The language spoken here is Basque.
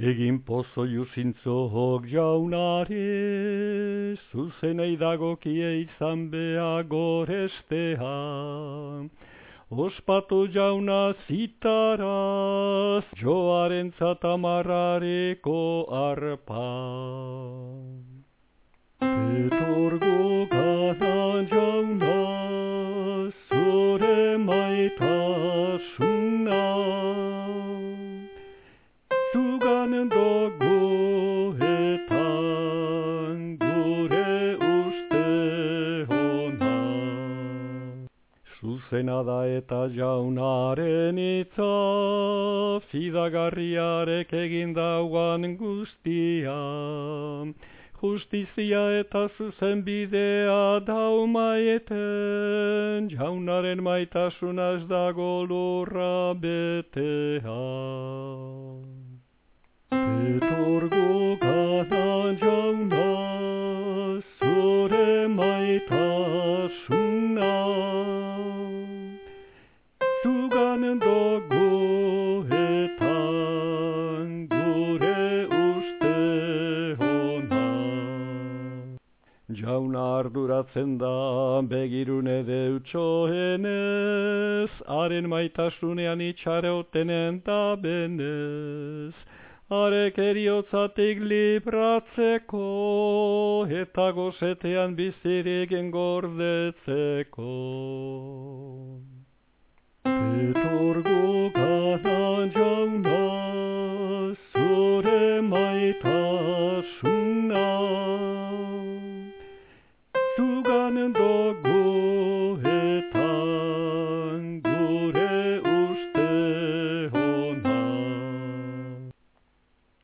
zoiu zintzok jaunare, zuzenei dagokie izan beha gorestea. Ospatu jauna zitaraz, joaren zatamarrareko arpa. Zuzena da eta jaunaren itza, fidagarriarek egin dauan guztia. Justizia eta zuzen bidea daumaeten, jaunaren maitasunaz dago lurra betea. Maitasuna. Zugan dugu eta gure uste hona. Jauna arduratzen da begirune deutsoenez, haren maitasunean itxarotenen da benez. Arek eriotzatik libratzeko, eta gozetean bizirik engordetzeko. Petorgo gana jauna, zure maitasuna. Zugan do